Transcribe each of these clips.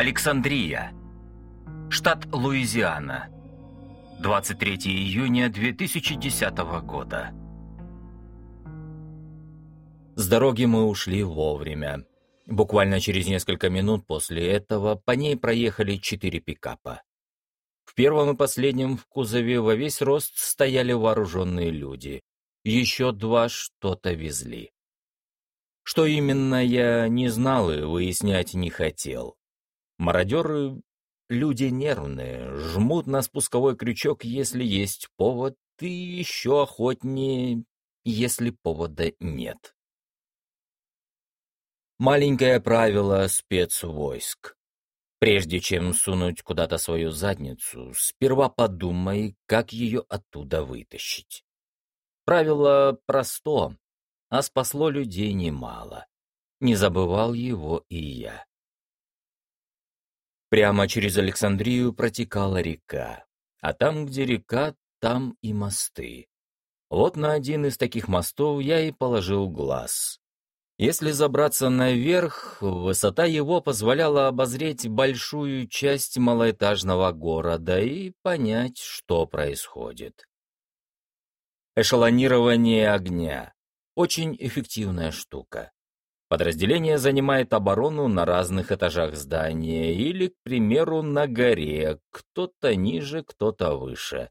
Александрия. Штат Луизиана. 23 июня 2010 года. С дороги мы ушли вовремя. Буквально через несколько минут после этого по ней проехали четыре пикапа. В первом и последнем в кузове во весь рост стояли вооруженные люди. Еще два что-то везли. Что именно, я не знал и выяснять не хотел. Мародеры — люди нервные, жмут на спусковой крючок, если есть повод, и еще охотнее, если повода нет. Маленькое правило спецвойск. Прежде чем сунуть куда-то свою задницу, сперва подумай, как ее оттуда вытащить. Правило просто, а спасло людей немало. Не забывал его и я. Прямо через Александрию протекала река, а там, где река, там и мосты. Вот на один из таких мостов я и положил глаз. Если забраться наверх, высота его позволяла обозреть большую часть малоэтажного города и понять, что происходит. Эшелонирование огня — очень эффективная штука. Подразделение занимает оборону на разных этажах здания или, к примеру, на горе, кто-то ниже, кто-то выше.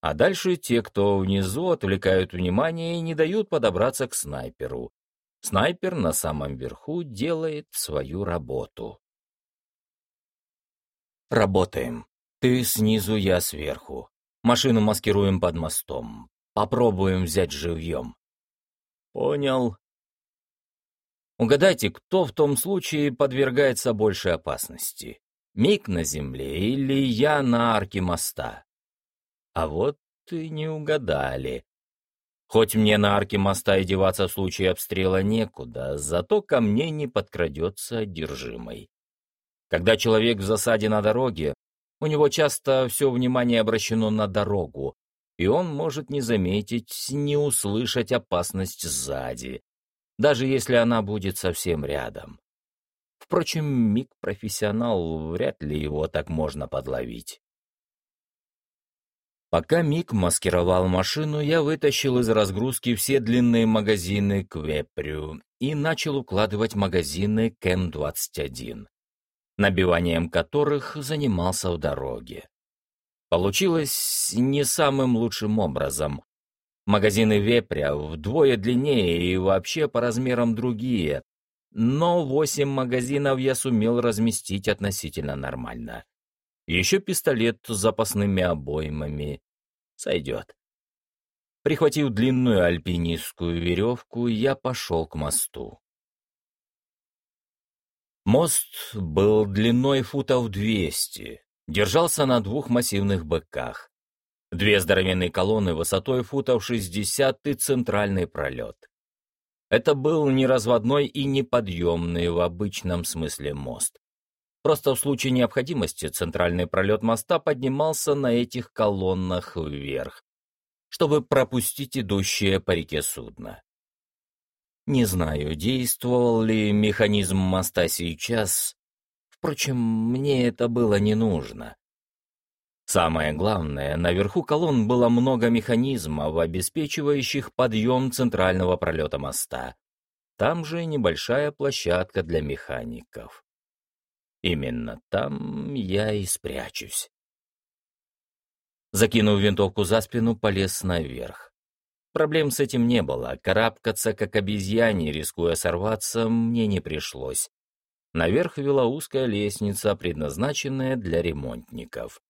А дальше те, кто внизу, отвлекают внимание и не дают подобраться к снайперу. Снайпер на самом верху делает свою работу. Работаем. Ты снизу, я сверху. Машину маскируем под мостом. Попробуем взять живьем. Понял. Угадайте, кто в том случае подвергается большей опасности? Миг на земле или я на арке моста? А вот и не угадали. Хоть мне на арке моста и деваться в случае обстрела некуда, зато ко мне не подкрадется одержимый. Когда человек в засаде на дороге, у него часто все внимание обращено на дорогу, и он может не заметить, не услышать опасность сзади, даже если она будет совсем рядом. Впрочем, миг-профессионал, вряд ли его так можно подловить. Пока Мик маскировал машину, я вытащил из разгрузки все длинные магазины к вепрю и начал укладывать магазины к М-21, набиванием которых занимался в дороге. Получилось не самым лучшим образом. Магазины вепря вдвое длиннее и вообще по размерам другие, но восемь магазинов я сумел разместить относительно нормально. Еще пистолет с запасными обоймами. Сойдет. Прихватив длинную альпинистскую веревку, я пошел к мосту. Мост был длиной футов двести, держался на двух массивных быках. Две здоровенные колонны высотой футов шестьдесят и центральный пролет. Это был не разводной и не подъемный в обычном смысле мост. Просто в случае необходимости центральный пролет моста поднимался на этих колоннах вверх, чтобы пропустить идущее по реке судно. Не знаю, действовал ли механизм моста сейчас. Впрочем, мне это было не нужно. Самое главное, наверху колонн было много механизмов, обеспечивающих подъем центрального пролета моста. Там же небольшая площадка для механиков. Именно там я и спрячусь. Закинув винтовку за спину, полез наверх. Проблем с этим не было, карабкаться как обезьяне, рискуя сорваться, мне не пришлось. Наверх вела узкая лестница, предназначенная для ремонтников.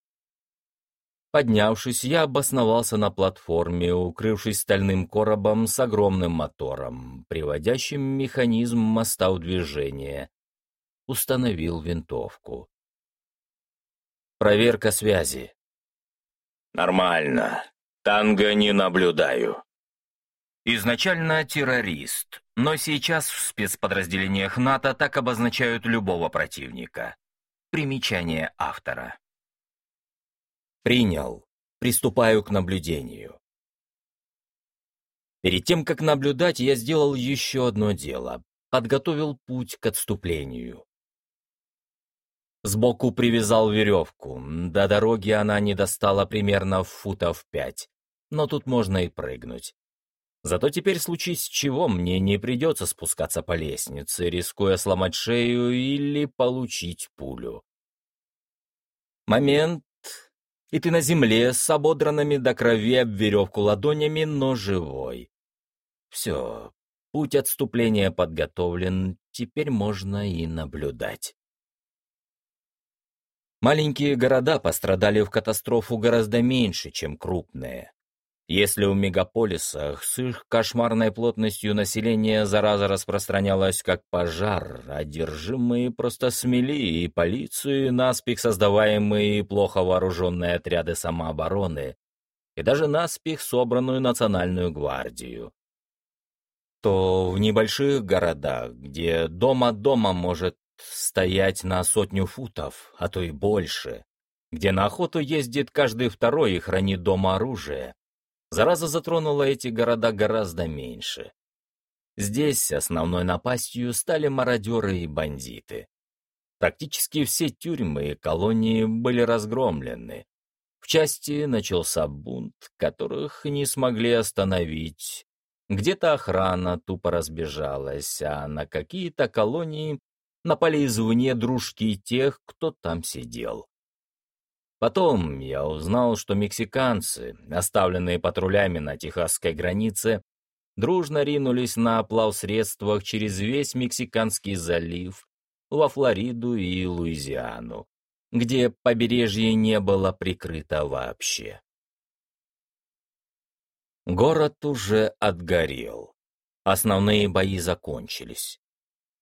Поднявшись, я обосновался на платформе, укрывшись стальным коробом с огромным мотором, приводящим механизм моста в движение, установил винтовку. Проверка связи. Нормально. Танго не наблюдаю. Изначально террорист, но сейчас в спецподразделениях НАТО так обозначают любого противника. Примечание автора. Принял. Приступаю к наблюдению. Перед тем, как наблюдать, я сделал еще одно дело. Подготовил путь к отступлению. Сбоку привязал веревку. До дороги она не достала примерно футов пять. Но тут можно и прыгнуть. Зато теперь, случись чего, мне не придется спускаться по лестнице, рискуя сломать шею или получить пулю. Момент, и ты на земле с ободранными до крови об веревку ладонями, но живой. Все, путь отступления подготовлен, теперь можно и наблюдать. Маленькие города пострадали в катастрофу гораздо меньше, чем крупные. Если в мегаполисах с их кошмарной плотностью населения зараза распространялась как пожар, одержимые просто смели и полицию, и наспех создаваемые плохо вооруженные отряды самообороны, и даже наспех собранную национальную гвардию, то в небольших городах, где дом от дома может стоять на сотню футов, а то и больше, где на охоту ездит каждый второй и хранит дома оружие, Зараза затронула эти города гораздо меньше. Здесь основной напастью стали мародеры и бандиты. Практически все тюрьмы и колонии были разгромлены. В части начался бунт, которых не смогли остановить. Где-то охрана тупо разбежалась, а на какие-то колонии напали извне дружки тех, кто там сидел. Потом я узнал, что мексиканцы, оставленные патрулями на техасской границе, дружно ринулись на средствах через весь Мексиканский залив во Флориду и Луизиану, где побережье не было прикрыто вообще. Город уже отгорел. Основные бои закончились.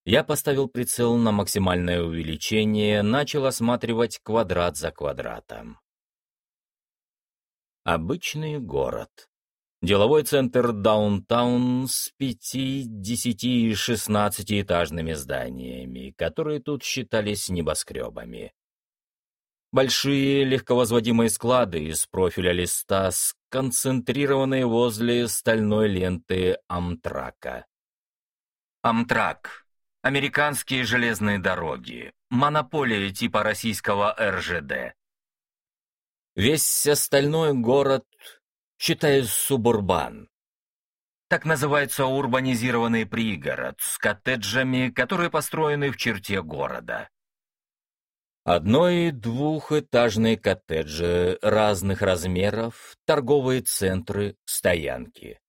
Я поставил прицел на максимальное увеличение, начал осматривать квадрат за квадратом. Обычный город. Деловой центр даунтаун с пяти, десяти и шестнадцатиэтажными зданиями, которые тут считались небоскребами. Большие легковозводимые склады из профиля листа, сконцентрированные возле стальной ленты Амтрака. Амтрак Американские железные дороги. Монополия типа российского РЖД. Весь остальной город, считаю, субурбан. Так называется урбанизированный пригород с коттеджами, которые построены в черте города. Одно- и двухэтажные коттеджи разных размеров, торговые центры, стоянки.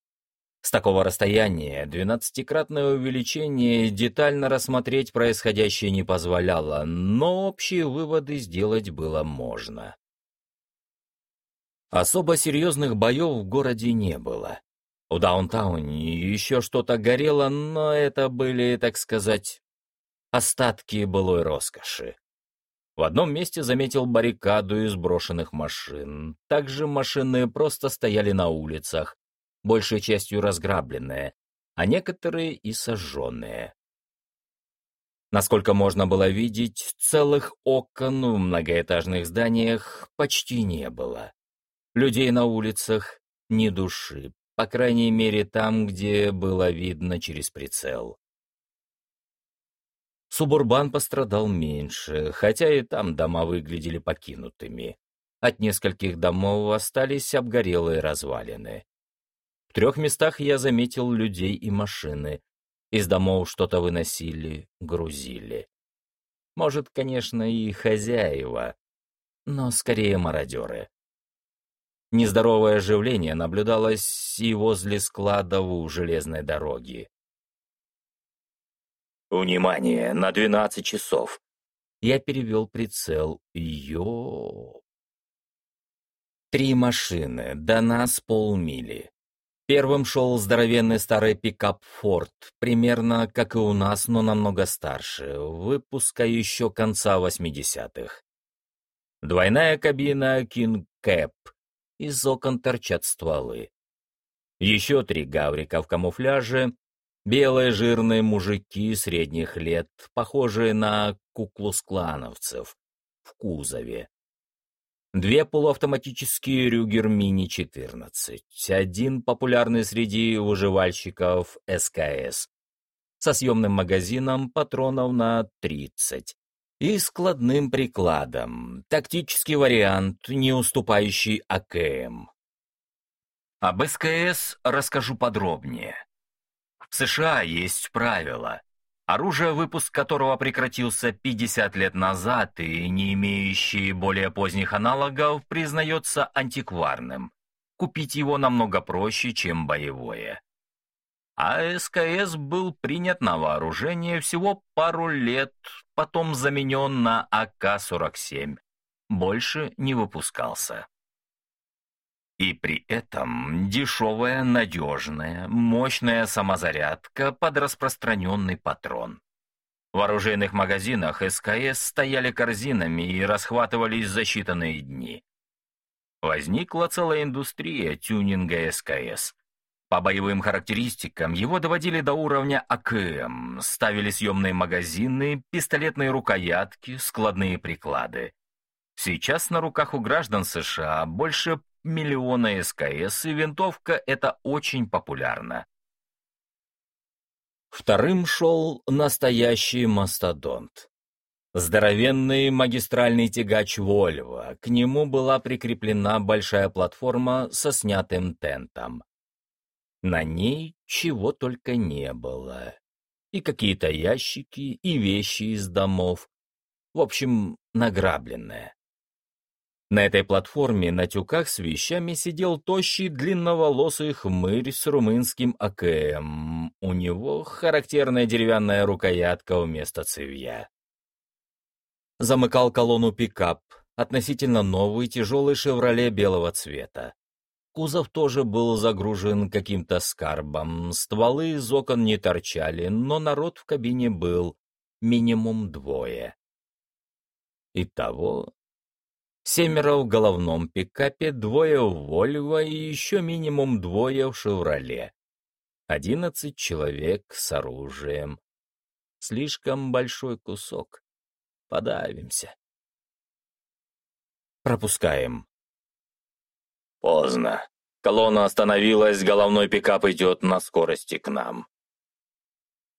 С такого расстояния двенадцатикратное увеличение детально рассмотреть происходящее не позволяло, но общие выводы сделать было можно. Особо серьезных боев в городе не было. У даунтауне еще что-то горело, но это были, так сказать, остатки былой роскоши. В одном месте заметил баррикаду из брошенных машин. Также машины просто стояли на улицах, большей частью разграбленные, а некоторые и сожженные. Насколько можно было видеть, целых окон в многоэтажных зданиях почти не было. Людей на улицах ни души, по крайней мере там, где было видно через прицел. Субурбан пострадал меньше, хотя и там дома выглядели покинутыми. От нескольких домов остались обгорелые развалины трех местах я заметил людей и машины. Из домов что-то выносили, грузили. Может, конечно, и хозяева, но скорее мародеры. Нездоровое оживление наблюдалось и возле складов у железной дороги. «Внимание! На двенадцать часов!» Я перевел прицел. Йо! Три машины, до нас полмили. Первым шел здоровенный старый пикап «Форд», примерно как и у нас, но намного старше, выпуска еще конца 80-х. Двойная кабина «Кинг Кэп», из окон торчат стволы. Еще три гаврика в камуфляже, белые жирные мужики средних лет, похожие на куклус-клановцев, в кузове. Две полуавтоматические Рюгер Мини-14, один популярный среди выживальщиков СКС, со съемным магазином патронов на 30, и складным прикладом, тактический вариант, не уступающий АКМ. Об СКС расскажу подробнее. В США есть правило, оружие, выпуск которого прекратился 50 лет назад и не имеющий более поздних аналогов, признается антикварным. Купить его намного проще, чем боевое. А СКС был принят на вооружение всего пару лет, потом заменен на АК-47. Больше не выпускался. И при этом дешевая, надежная, мощная самозарядка под распространенный патрон. В оружейных магазинах СКС стояли корзинами и расхватывались за считанные дни. Возникла целая индустрия тюнинга СКС. По боевым характеристикам его доводили до уровня АКМ, ставили съемные магазины, пистолетные рукоятки, складные приклады. Сейчас на руках у граждан США больше миллиона СКС, и винтовка это очень популярна. Вторым шел настоящий мастодонт. Здоровенный магистральный тягач «Вольво», к нему была прикреплена большая платформа со снятым тентом. На ней чего только не было. И какие-то ящики, и вещи из домов. В общем, награбленное. На этой платформе на тюках с вещами сидел тощий длинноволосый хмырь с румынским АКМ. У него характерная деревянная рукоятка вместо цевья. Замыкал колонну пикап, относительно новый тяжелый «Шевроле» белого цвета. Кузов тоже был загружен каким-то скарбом, стволы из окон не торчали, но народ в кабине был минимум двое. Итого семеро в головном пикапе, двое в «Вольво» и еще минимум двое в «Шевроле». Одиннадцать человек с оружием. Слишком большой кусок. Подавимся. Пропускаем. Поздно. Колонна остановилась, головной пикап идет на скорости к нам.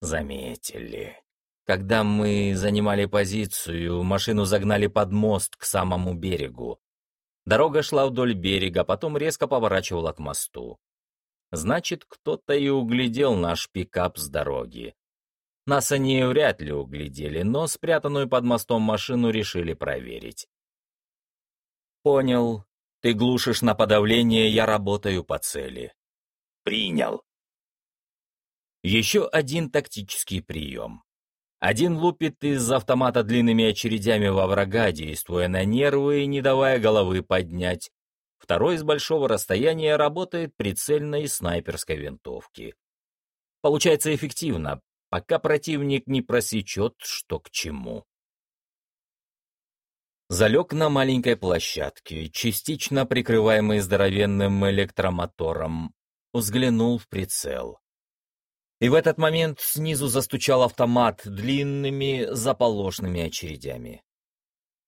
Заметили. Когда мы занимали позицию, машину загнали под мост к самому берегу. Дорога шла вдоль берега, потом резко поворачивала к мосту. Значит, кто-то и углядел наш пикап с дороги. Нас они вряд ли углядели, но спрятанную под мостом машину решили проверить. Понял, ты глушишь на подавление, я работаю по цели. Принял. Еще один тактический прием. Один лупит из автомата длинными очередями во врага, действуя на нервы и не давая головы поднять. Второй с большого расстояния работает прицельно из снайперской винтовки. Получается эффективно, пока противник не просечет, что к чему. Залег на маленькой площадке, частично прикрываемый здоровенным электромотором, взглянул в прицел. И в этот момент снизу застучал автомат длинными заполошными очередями.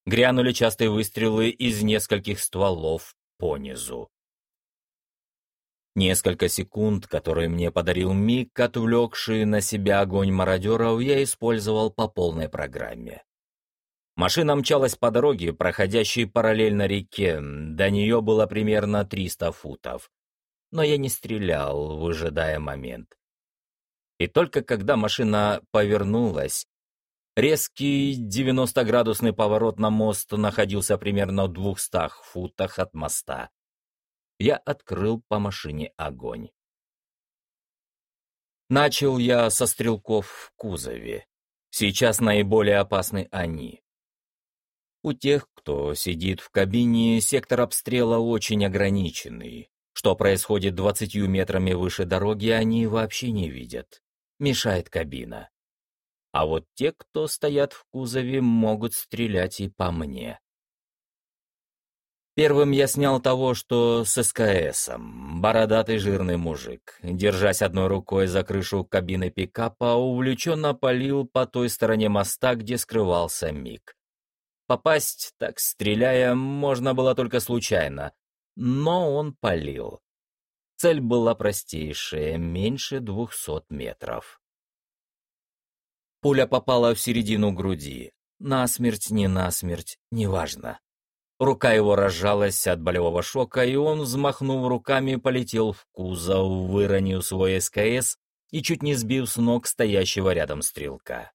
Грянули частые выстрелы из нескольких стволов понизу. Несколько секунд, которые мне подарил миг, отвлекший на себя огонь мародеров, я использовал по полной программе. Машина мчалась по дороге, проходящей параллельно реке, до нее было примерно 300 футов. Но я не стрелял, выжидая момент. И только когда машина повернулась, резкий 90-градусный поворот на мост находился примерно в 200 футах от моста. Я открыл по машине огонь. Начал я со стрелков в кузове. Сейчас наиболее опасны они. У тех, кто сидит в кабине, сектор обстрела очень ограниченный. Что происходит двадцатью метрами выше дороги, они вообще не видят. Мешает кабина. А вот те, кто стоят в кузове, могут стрелять и по мне. Первым я снял того, что с СКСом. Бородатый жирный мужик. Держась одной рукой за крышу кабины пикапа, увлеченно полил по той стороне моста, где скрывался Мик. Попасть, так стреляя, можно было только случайно, но он палил. Цель была простейшая, меньше двухсот метров. Пуля попала в середину груди. Насмерть, не насмерть, неважно. Рука его разжалась от болевого шока, и он, взмахнув руками, полетел в кузов, выронив свой СКС и чуть не сбив с ног стоящего рядом стрелка.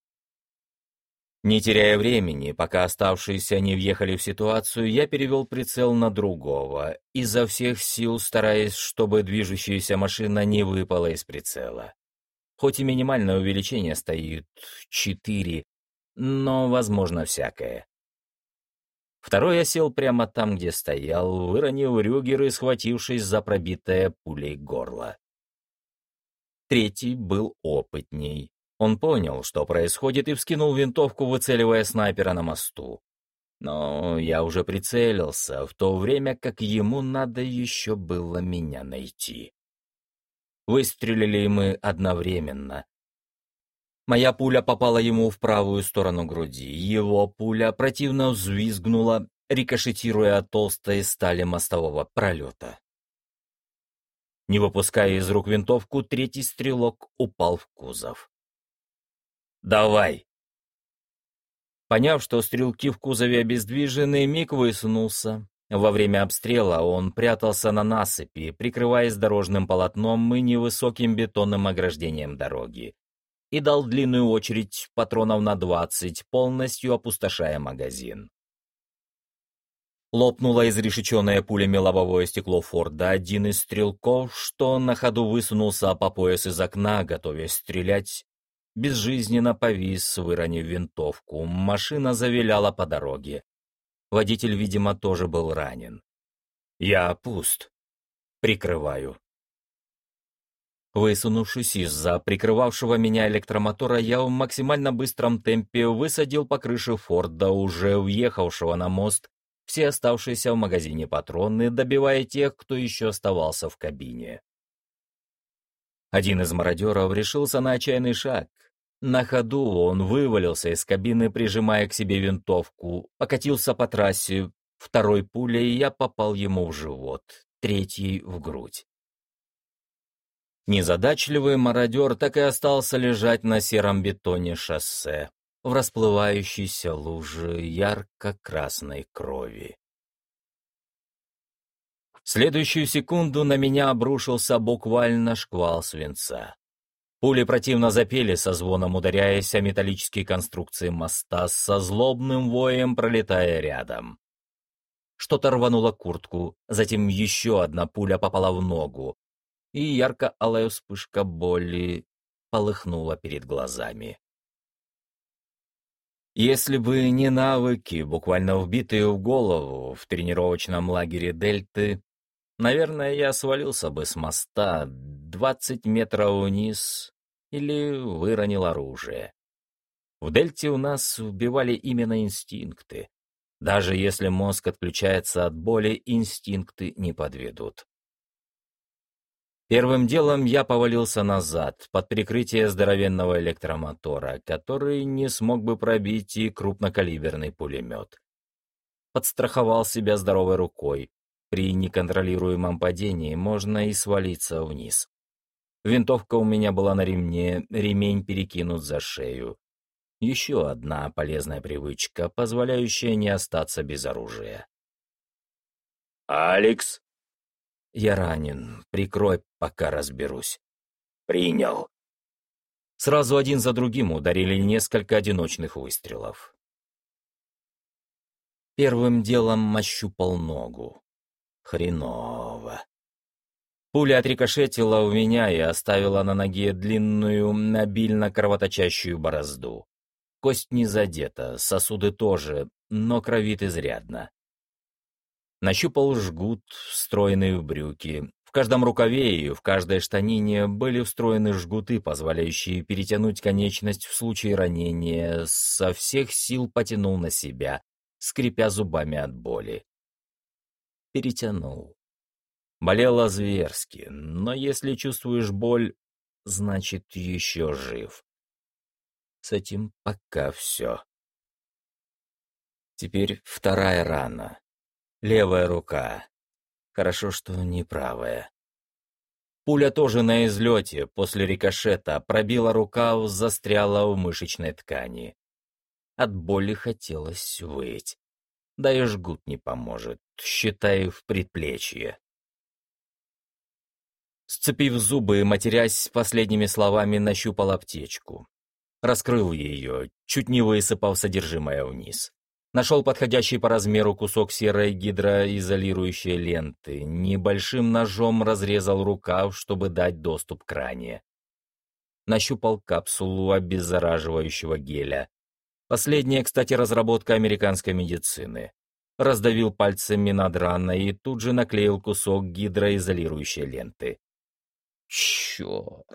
Не теряя времени, пока оставшиеся не въехали в ситуацию, я перевел прицел на другого, изо всех сил стараясь, чтобы движущаяся машина не выпала из прицела. Хоть и минимальное увеличение стоит — 4, но возможно всякое. Второй я сел прямо там, где стоял, выронил рюгер и схватившись за пробитое пулей горло. Третий был опытней. Он понял, что происходит, и вскинул винтовку, выцеливая снайпера на мосту. Но я уже прицелился, в то время как ему надо еще было меня найти. Выстрелили мы одновременно. Моя пуля попала ему в правую сторону груди, его пуля противно взвизгнула, рикошетируя от толстой стали мостового пролета. Не выпуская из рук винтовку, третий стрелок упал в кузов. Давай!» Поняв, что стрелки в кузове обездвижены, Мик высунулся. Во время обстрела он прятался на насыпи, прикрываясь дорожным полотном и невысоким бетонным ограждением дороги, и дал длинную очередь патронов на двадцать, полностью опустошая магазин. Лопнуло изрешеченное пулями лобовое стекло Форда. Один из стрелков, что на ходу высунулся по пояс из окна, готовясь стрелять, безжизненно повис, выронив винтовку. Машина завиляла по дороге. Водитель, видимо, тоже был ранен. Я пуст. Прикрываю. Высунувшись из-за прикрывавшего меня электромотора, я в максимально быстром темпе высадил по крыше Форда, уже уехавшего на мост, все оставшиеся в магазине патроны, добивая тех, кто еще оставался в кабине. Один из мародеров решился на отчаянный шаг. На ходу он вывалился из кабины, прижимая к себе винтовку, покатился по трассе. Второй пулей я попал ему в живот, третий — в грудь. Незадачливый мародер так и остался лежать на сером бетоне шоссе, в расплывающейся луже ярко-красной крови. В следующую секунду на меня обрушился буквально шквал свинца. Пули противно запели, со звоном ударяясь о металлические конструкции моста, со злобным воем пролетая рядом. Что-то рвануло куртку, затем еще одна пуля попала в ногу, и ярко-алая вспышка боли полыхнула перед глазами. Если бы не навыки, буквально вбитые в голову в тренировочном лагере Дельты, наверное, я свалился бы с моста двадцать метров вниз или выронил оружие. В Дельте у нас убивали именно инстинкты. Даже если мозг отключается от боли, инстинкты не подведут. Первым делом я повалился назад, под прикрытие здоровенного электромотора, который не смог бы пробить и крупнокалиберный пулемет. Подстраховал себя здоровой рукой. При неконтролируемом падении можно и свалиться вниз. Винтовка у меня была на ремне, ремень перекинут за шею. Еще одна полезная привычка, позволяющая не остаться без оружия. «Алекс!» «Я ранен. Прикрой, пока разберусь». «Принял». Сразу один за другим ударили несколько одиночных выстрелов. Первым делом ощупал ногу. Хреново. Пуля отрикошетила у меня и оставила на ноге длинную, обильно кровоточащую борозду. Кость не задета, сосуды тоже, но кровит изрядно. Нащупал жгут, встроенный в брюки. В каждом рукаве и в каждой штанине были встроены жгуты, позволяющие перетянуть конечность в случае ранения. Со всех сил потянул на себя, скрипя зубами от боли. Перетянул. Болело зверски, но если чувствуешь боль, значит, еще жив. С этим пока все. Теперь вторая рана. Левая рука. Хорошо, что не правая. Пуля тоже на излете, после рикошета, пробила рукав, застряла в мышечной ткани. От боли хотелось выть. Да и жгут не поможет, считай в предплечье. Сцепив зубы, матерясь последними словами, нащупал аптечку. Раскрыл ее, чуть не высыпав содержимое вниз. Нашел подходящий по размеру кусок серой гидроизолирующей ленты, небольшим ножом разрезал рукав, чтобы дать доступ к ране. Нащупал капсулу обеззараживающего геля. Последняя, кстати, разработка американской медицины. Раздавил пальцами над раной и тут же наклеил кусок гидроизолирующей ленты. Черт!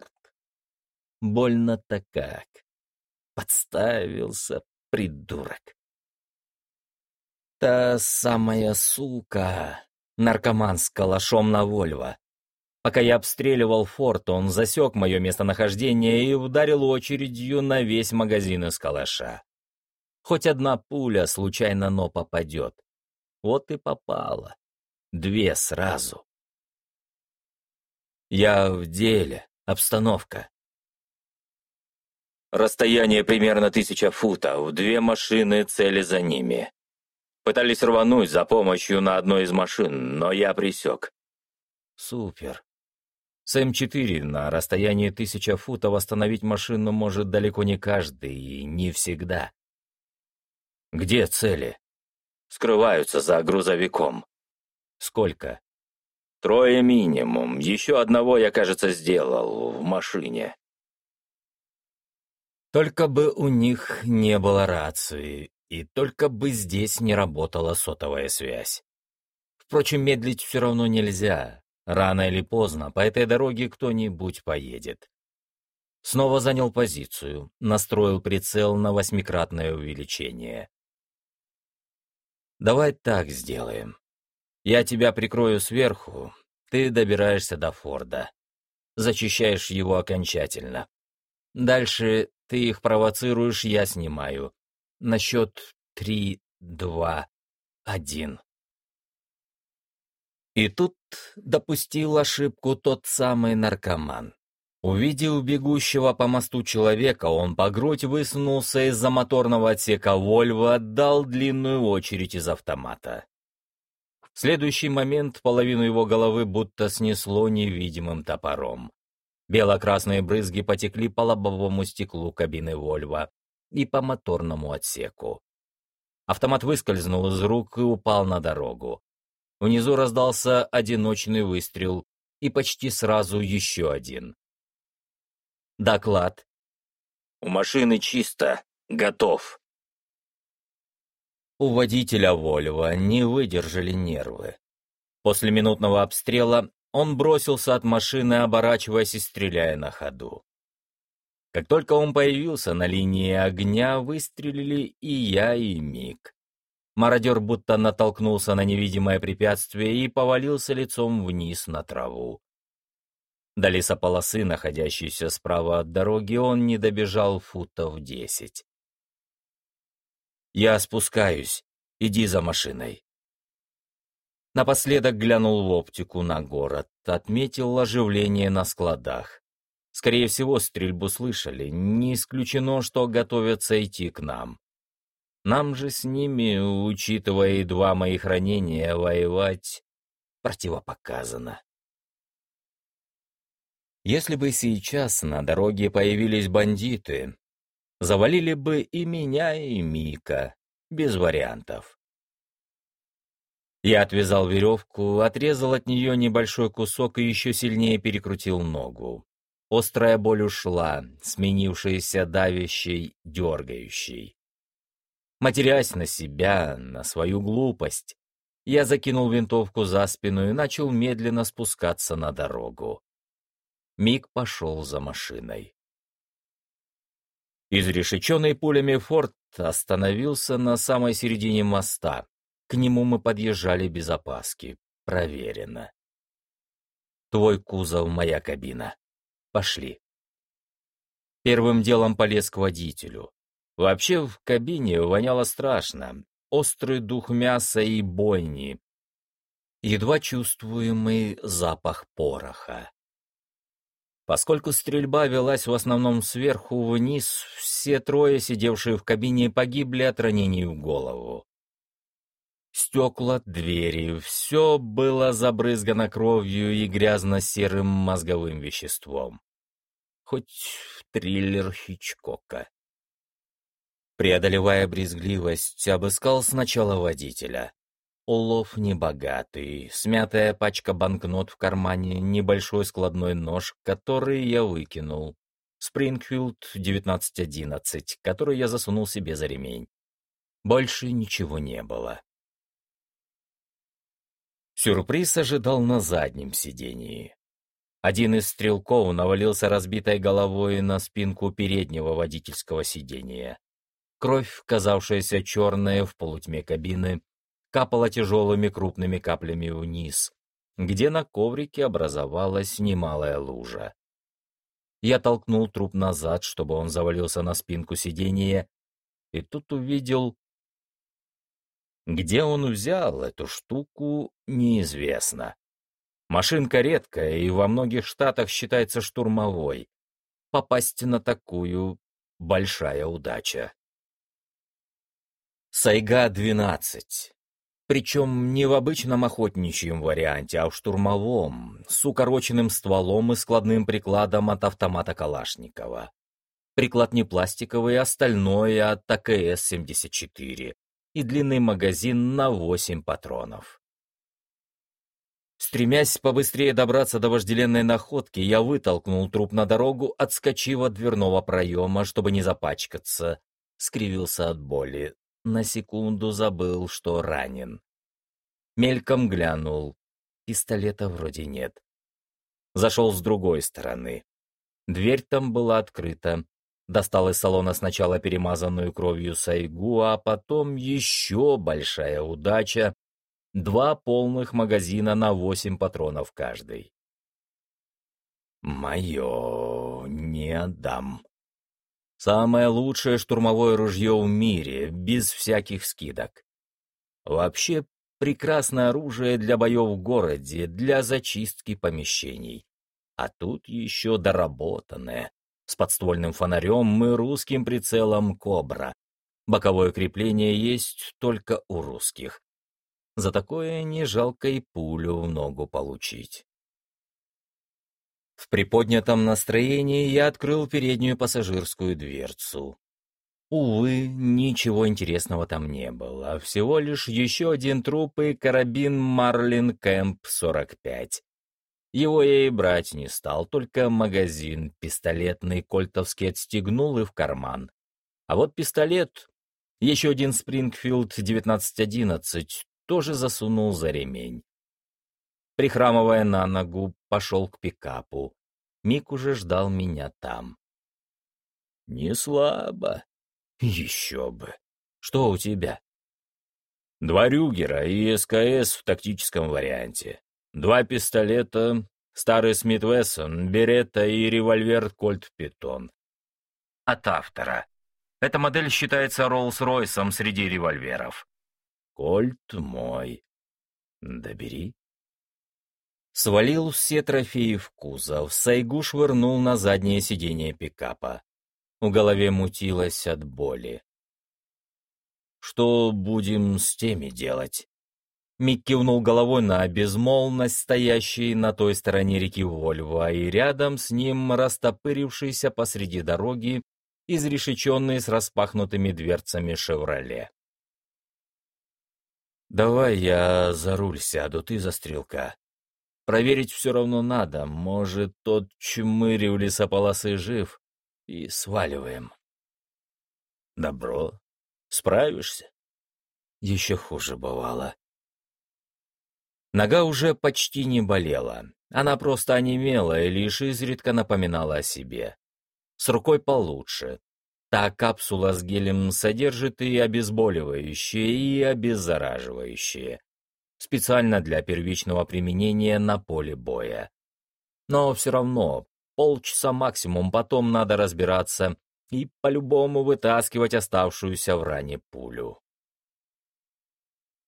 Больно-то как! Подставился, придурок. Та самая сука, наркоман с калашом на Вольво. Пока я обстреливал форт, он засек мое местонахождение и ударил очередью на весь магазин из калаша. Хоть одна пуля случайно, но попадет. Вот и попала. Две сразу. Я в деле. Обстановка. Расстояние примерно тысяча футов, две машины, цели за ними. Пытались рвануть за помощью на одной из машин, но я присек. Супер. С М4 на расстоянии тысяча футов остановить машину может далеко не каждый и не всегда. Где цели? Скрываются за грузовиком. Сколько? Трое минимум. Еще одного я, кажется, сделал в машине. Только бы у них не было рации, и только бы здесь не работала сотовая связь. Впрочем, медлить все равно нельзя. Рано или поздно по этой дороге кто-нибудь поедет. Снова занял позицию, настроил прицел на восьмикратное увеличение. Давай так сделаем. Я тебя прикрою сверху, ты добираешься до Форда. Зачищаешь его окончательно. Дальше ты их провоцируешь, я снимаю. На счет три, два, один. И тут допустил ошибку тот самый наркоман. Увидев бегущего по мосту человека, он по грудь высунулся из-за моторного отсека Вольво, отдал длинную очередь из автомата. Следующий момент половину его головы будто снесло невидимым топором. Бело-красные брызги потекли по лобовому стеклу кабины Вольво и по моторному отсеку. Автомат выскользнул из рук и упал на дорогу. Внизу раздался одиночный выстрел и почти сразу еще один. Доклад. «У машины чисто. Готов». У водителя Вольво не выдержали нервы. После минутного обстрела он бросился от машины, оборачиваясь и стреляя на ходу. Как только он появился на линии огня, выстрелили и я, и Мик. Мародер будто натолкнулся на невидимое препятствие и повалился лицом вниз на траву. До лесополосы, находящейся справа от дороги, он не добежал футов десять. «Я спускаюсь. Иди за машиной». Напоследок глянул в оптику на город, отметил оживление на складах. Скорее всего, стрельбу слышали, не исключено, что готовятся идти к нам. Нам же с ними, учитывая и два моих ранения, воевать противопоказано. Если бы сейчас на дороге появились бандиты, завалили бы и меня, и Мика, без вариантов. Я отвязал веревку, отрезал от нее небольшой кусок и еще сильнее перекрутил ногу. Острая боль ушла, сменившаяся давящей, дергающей. Матерясь на себя, на свою глупость, я закинул винтовку за спину и начал медленно спускаться на дорогу. Миг пошел за машиной. Изрешеченный пулями форт остановился на самой середине моста. К нему мы подъезжали без опаски. Проверено. Твой кузов, моя кабина. Пошли. Первым делом полез к водителю. Вообще в кабине воняло страшно. Острый дух мяса и бойни. Едва чувствуемый запах пороха. Поскольку стрельба велась в основном сверху вниз, все трое, сидевшие в кабине, погибли от ранений в голову. Стекла, двери, все было забрызгано кровью и грязно-серым мозговым веществом. Хоть триллер Хичкока. Преодолевая брезгливость, обыскал сначала водителя. Улов небогатый, смятая пачка банкнот в кармане, небольшой складной нож, который я выкинул. Спрингфилд 1911, который я засунул себе за ремень. Больше ничего не было. Сюрприз ожидал на заднем сидении. Один из стрелков навалился разбитой головой на спинку переднего водительского сидения. Кровь, казавшаяся черной в полутьме кабины, капала тяжелыми крупными каплями вниз, где на коврике образовалась немалая лужа. Я толкнул труп назад, чтобы он завалился на спинку сиденья, и тут увидел... Где он взял эту штуку, неизвестно. Машинка редкая и во многих штатах считается штурмовой. Попасть на такую — большая удача. Сайга-12. Причем не в обычном охотничьем варианте, а в штурмовом, с укороченным стволом и складным прикладом от автомата Калашникова. Приклад не пластиковый, а стальной от АКС-74 и длинный магазин на 8 патронов. Стремясь побыстрее добраться до вожделенной находки, я вытолкнул труп на дорогу, отскочив от дверного проема, чтобы не запачкаться. Скривился от боли, на секунду забыл, что ранен. Мельком глянул. Пистолета вроде нет. Зашел с другой стороны. Дверь там была открыта. Достал из салона сначала перемазанную кровью сайгу, а потом еще большая удача. Два полных магазина на восемь патронов каждый. «Мое не отдам», Самое лучшее штурмовое ружье в мире, без всяких скидок. Вообще, прекрасное оружие для боев в городе, для зачистки помещений. А тут еще доработанное, с подствольным фонарем и русским прицелом «Кобра». Боковое крепление есть только у русских. За такое не жалко и пулю в ногу получить. В приподнятом настроении я открыл переднюю пассажирскую дверцу. Увы, ничего интересного там не было, всего лишь еще один труп и карабин Марлин Кэмп 45. Его я и брать не стал, только магазин пистолетный кольтовский отстегнул и в карман. А вот пистолет, еще один Спрингфилд 1911, тоже засунул за ремень. Прихрамывая на ногу, пошел к пикапу. Мик уже ждал меня там. «Не слабо. Еще бы. Что у тебя?» «Два Рюгера и СКС в тактическом варианте. Два пистолета, старый Смит Вессон, Беретта и револьвер Кольт Питон. От автора. Эта модель считается Роллс-Ройсом среди револьверов. Кольт мой. Добери. Свалил все трофеи в кузов, Сайгу швырнул на заднее сиденье пикапа. В голове мутилось от боли. «Что будем с теми делать?» Мик кивнул головой на безмолвность, стоящей на той стороне реки Вольво, и рядом с ним растопырившийся посреди дороги, изрешеченный с распахнутыми дверцами «Шевроле». «Давай я за руль сяду, ты за стрелка», Проверить все равно надо. Может, тот чмырь в лесополосы жив. И сваливаем. Добро. Справишься? Еще хуже бывало. Нога уже почти не болела. Она просто онемела и лишь изредка напоминала о себе. С рукой получше. Та капсула с гелем содержит и обезболивающее, и обеззараживающее специально для первичного применения на поле боя. Но все равно, полчаса максимум, потом надо разбираться и по-любому вытаскивать оставшуюся в ране пулю.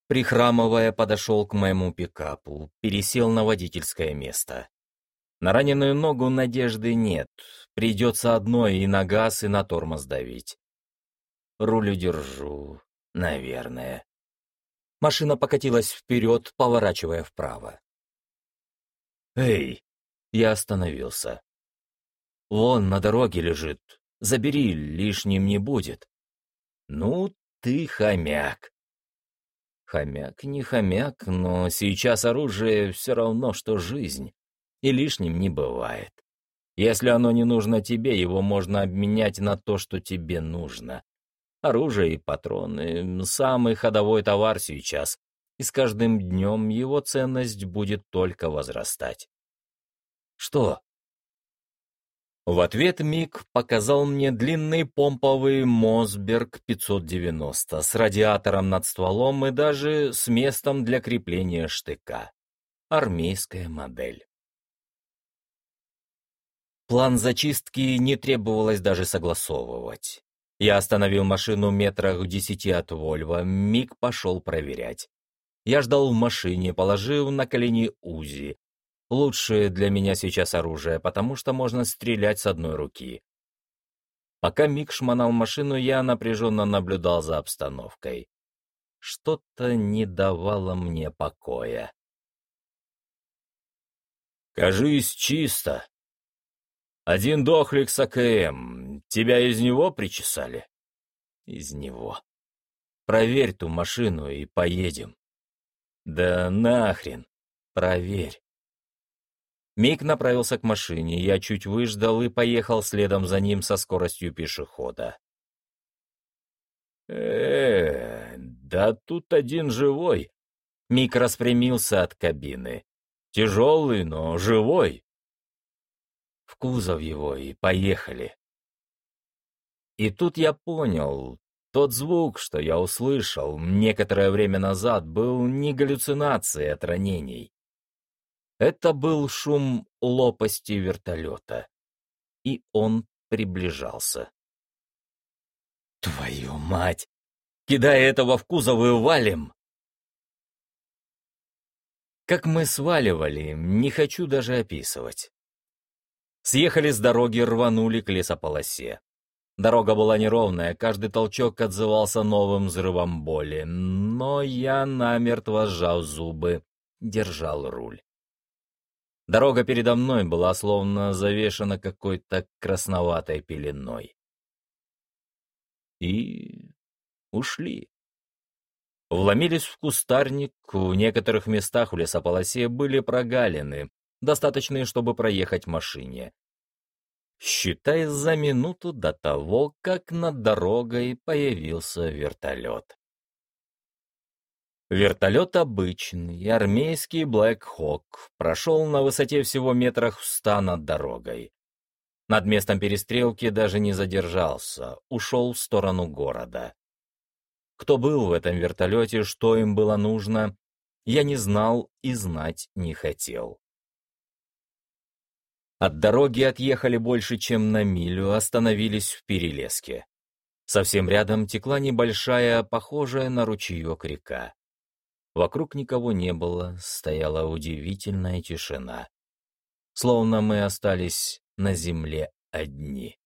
Прихрамывая, подошел к моему пикапу, пересел на водительское место. На раненую ногу надежды нет. Придется одной и на газ, и на тормоз давить. Руль удержу, наверное. Машина покатилась вперед, поворачивая вправо. «Эй!» Я остановился. «Вон на дороге лежит. Забери, лишним не будет». «Ну, ты хомяк». Хомяк не хомяк, но сейчас оружие все равно, что жизнь и лишним не бывает. Если оно не нужно тебе, его можно обменять на то, что тебе нужно. Оружие и патроны — самый ходовой товар сейчас, и с каждым днем его ценность будет только возрастать. Что? В ответ Мик показал мне длинный помповый Мосберг 590 с радиатором над стволом и даже с местом для крепления штыка. Армейская модель. План зачистки не требовалось даже согласовывать. Я остановил машину метрах в десяти от Вольва, Миг пошел проверять. Я ждал в машине, положив на колени УЗИ. Лучшее для меня сейчас оружие, потому что можно стрелять с одной руки. Пока Мик шмонал машину, я напряженно наблюдал за обстановкой. Что-то не давало мне покоя. «Кажись, чисто», один дохлик с АКМ. Тебя из него причесали? Из него. Проверь ту машину и поедем. Да нахрен. Проверь. Мик направился к машине, я чуть выждал и поехал следом за ним со скоростью пешехода. э да тут один живой. Мик распрямился от кабины. Тяжелый, но живой кузов его и поехали. И тут я понял, тот звук, что я услышал некоторое время назад, был не галлюцинацией от ранений. Это был шум лопасти вертолета. И он приближался. «Твою мать! Кидай этого в кузов и валим!» Как мы сваливали, не хочу даже описывать. Съехали с дороги, рванули к лесополосе. Дорога была неровная, каждый толчок отзывался новым взрывом боли, но я намертво сжал зубы, держал руль. Дорога передо мной была словно завешена какой-то красноватой пеленой. И ушли. Вломились в кустарник, в некоторых местах в лесополосе были прогалины, достаточные, чтобы проехать машине. Считай за минуту до того, как над дорогой появился вертолет. Вертолет обычный, армейский Black Hawk, прошел на высоте всего метрах в ста над дорогой. Над местом перестрелки даже не задержался, ушел в сторону города. Кто был в этом вертолете, что им было нужно, я не знал и знать не хотел. От дороги отъехали больше, чем на милю, остановились в перелеске. Совсем рядом текла небольшая, похожая на ручеек река. Вокруг никого не было, стояла удивительная тишина. Словно мы остались на земле одни.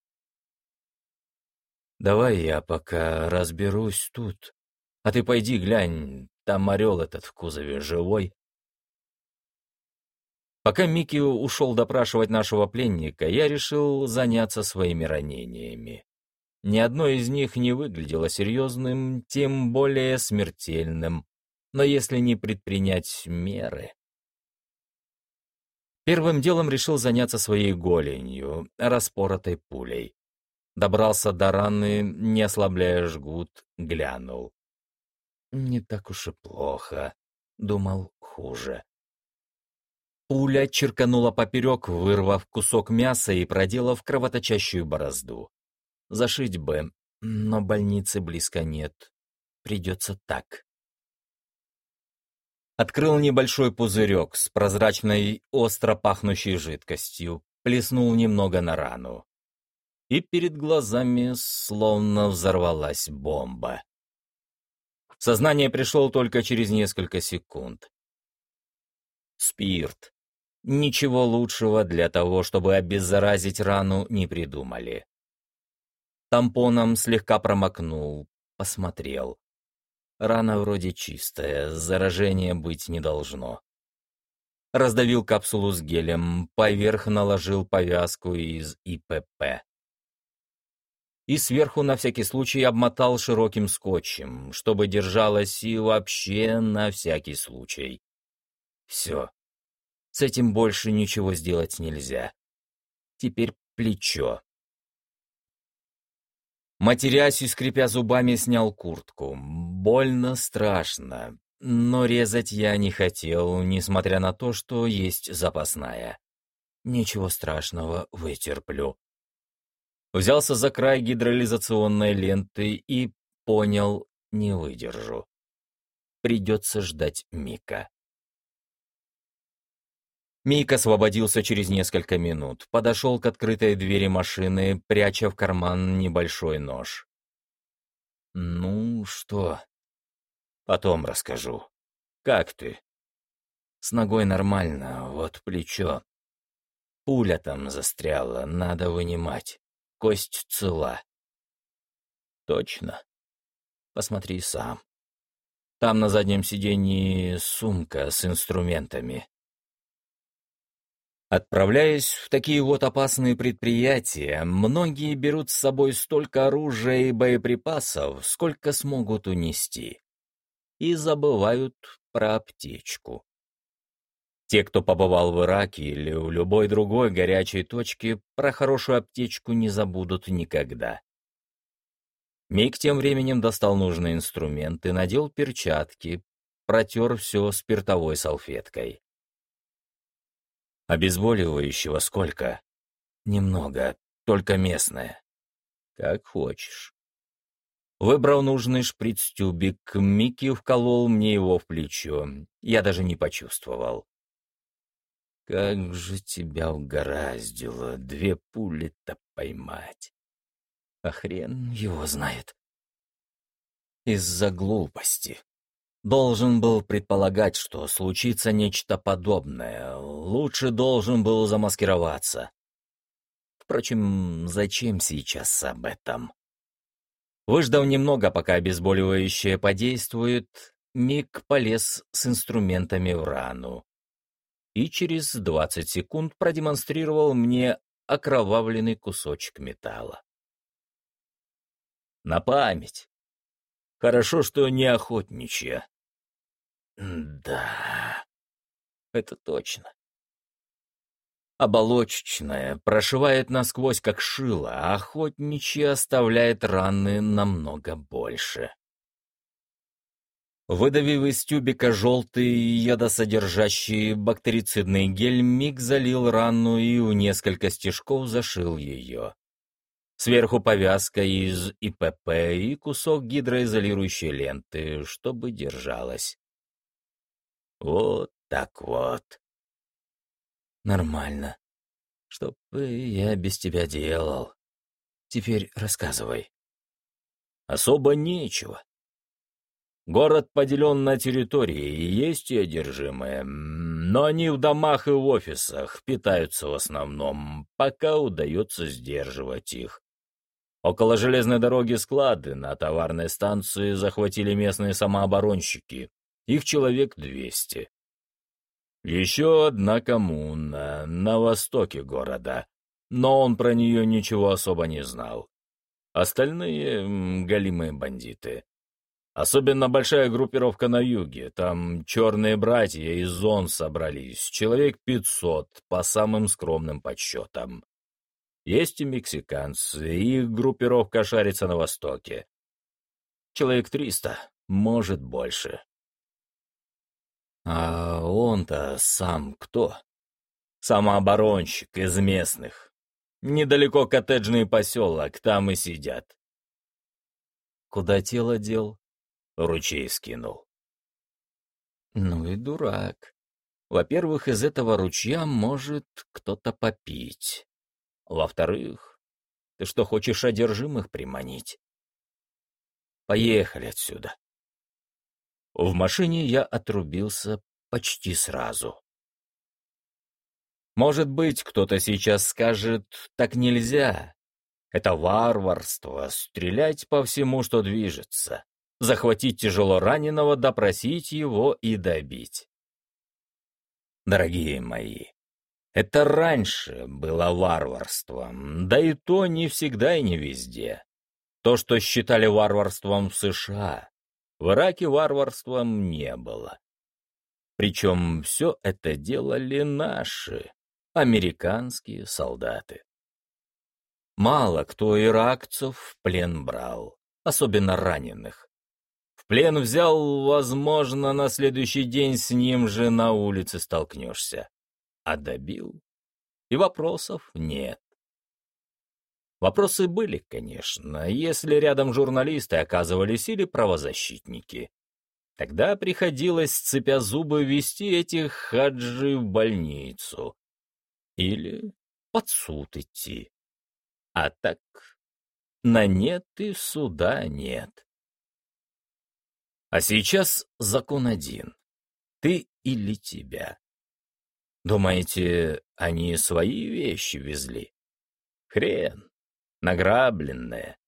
«Давай я пока разберусь тут, а ты пойди глянь, там орел этот в кузове живой?» Пока Микки ушел допрашивать нашего пленника, я решил заняться своими ранениями. Ни одно из них не выглядело серьезным, тем более смертельным. Но если не предпринять меры... Первым делом решил заняться своей голенью, распоротой пулей. Добрался до раны, не ослабляя жгут, глянул. Не так уж и плохо. Думал, хуже. Пуля черканула поперек, вырвав кусок мяса и проделав кровоточащую борозду. Зашить бы, но больницы близко нет. Придется так. Открыл небольшой пузырек с прозрачной, остро пахнущей жидкостью, плеснул немного на рану. И перед глазами словно взорвалась бомба. Сознание пришло только через несколько секунд. Спирт. Ничего лучшего для того, чтобы обеззаразить рану, не придумали. Тампоном слегка промокнул, посмотрел. Рана вроде чистая, заражения быть не должно. Раздавил капсулу с гелем, поверх наложил повязку из ИПП. И сверху на всякий случай обмотал широким скотчем, чтобы держалась и вообще на всякий случай. Все. С этим больше ничего сделать нельзя. Теперь плечо. Матерясь и скрипя зубами, снял куртку. Больно, страшно. Но резать я не хотел, несмотря на то, что есть запасная. Ничего страшного, вытерплю. Взялся за край гидролизационной ленты и понял, не выдержу. Придется ждать Мика. Мик освободился через несколько минут, подошел к открытой двери машины, пряча в карман небольшой нож. «Ну что?» «Потом расскажу. Как ты?» «С ногой нормально, вот плечо. Пуля там застряла, надо вынимать. Кость цела». «Точно? Посмотри сам. Там на заднем сиденье сумка с инструментами. Отправляясь в такие вот опасные предприятия, многие берут с собой столько оружия и боеприпасов, сколько смогут унести. И забывают про аптечку. Те, кто побывал в Ираке или в любой другой горячей точке, про хорошую аптечку не забудут никогда. Мик тем временем достал нужные инструменты, надел перчатки, протер все спиртовой салфеткой. Обезболивающего сколько? Немного, только местное. Как хочешь. Выбрал нужный шприц-тюбик, Микки вколол мне его в плечо. Я даже не почувствовал. Как же тебя угораздило две пули-то поймать. А хрен его знает. Из-за глупости. Должен был предполагать, что случится нечто подобное. Лучше должен был замаскироваться. Впрочем, зачем сейчас об этом? Выждав немного, пока обезболивающее подействует, Мик полез с инструментами в рану. И через 20 секунд продемонстрировал мне окровавленный кусочек металла. На память. Хорошо, что не охотничья. Да, это точно. Оболочечная прошивает насквозь как шило, а охотничья оставляет раны намного больше. Выдавив из тюбика желтый ядосодержащий бактерицидный гель, Миг залил рану и у несколько стежков зашил ее. Сверху повязка из ИПП и кусок гидроизолирующей ленты, чтобы держалась. Вот так вот. Нормально. Что бы я без тебя делал? Теперь рассказывай. Особо нечего. Город поделен на территории, и есть и одержимые, но они в домах и в офисах питаются в основном, пока удается сдерживать их. Около железной дороги склады на товарной станции захватили местные самооборонщики, их человек двести. Еще одна коммуна на востоке города, но он про нее ничего особо не знал. Остальные — галимые бандиты. Особенно большая группировка на юге, там черные братья из зон собрались, человек пятьсот, по самым скромным подсчетам. Есть и мексиканцы, их группировка шарится на востоке. Человек триста, может больше. А он-то сам кто? Самооборонщик из местных. Недалеко коттеджный поселок, там и сидят. Куда тело дел? Ручей скинул. Ну и дурак. Во-первых, из этого ручья может кто-то попить. Во-вторых, ты что, хочешь одержимых приманить? Поехали отсюда. В машине я отрубился почти сразу. Может быть, кто-то сейчас скажет «так нельзя». Это варварство — стрелять по всему, что движется, захватить тяжело раненого, допросить его и добить. Дорогие мои, это раньше было варварством, да и то не всегда и не везде. То, что считали варварством в США, в Ираке варварством не было. Причем все это делали наши, американские солдаты. Мало кто иракцев в плен брал, особенно раненых. В плен взял, возможно, на следующий день с ним же на улице столкнешься. А добил? И вопросов нет. Вопросы были, конечно, если рядом журналисты оказывались или правозащитники. Тогда приходилось, сцепя зубы, вести этих хаджи в больницу, или под суд идти. А так на нет и суда нет. А сейчас закон один. Ты или тебя. Думаете, они свои вещи везли? Хрен. Награбленное.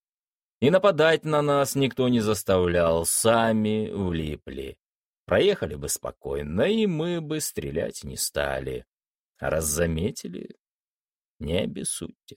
И нападать на нас никто не заставлял, сами влипли. Проехали бы спокойно, и мы бы стрелять не стали. А раз заметили, не обессудьте.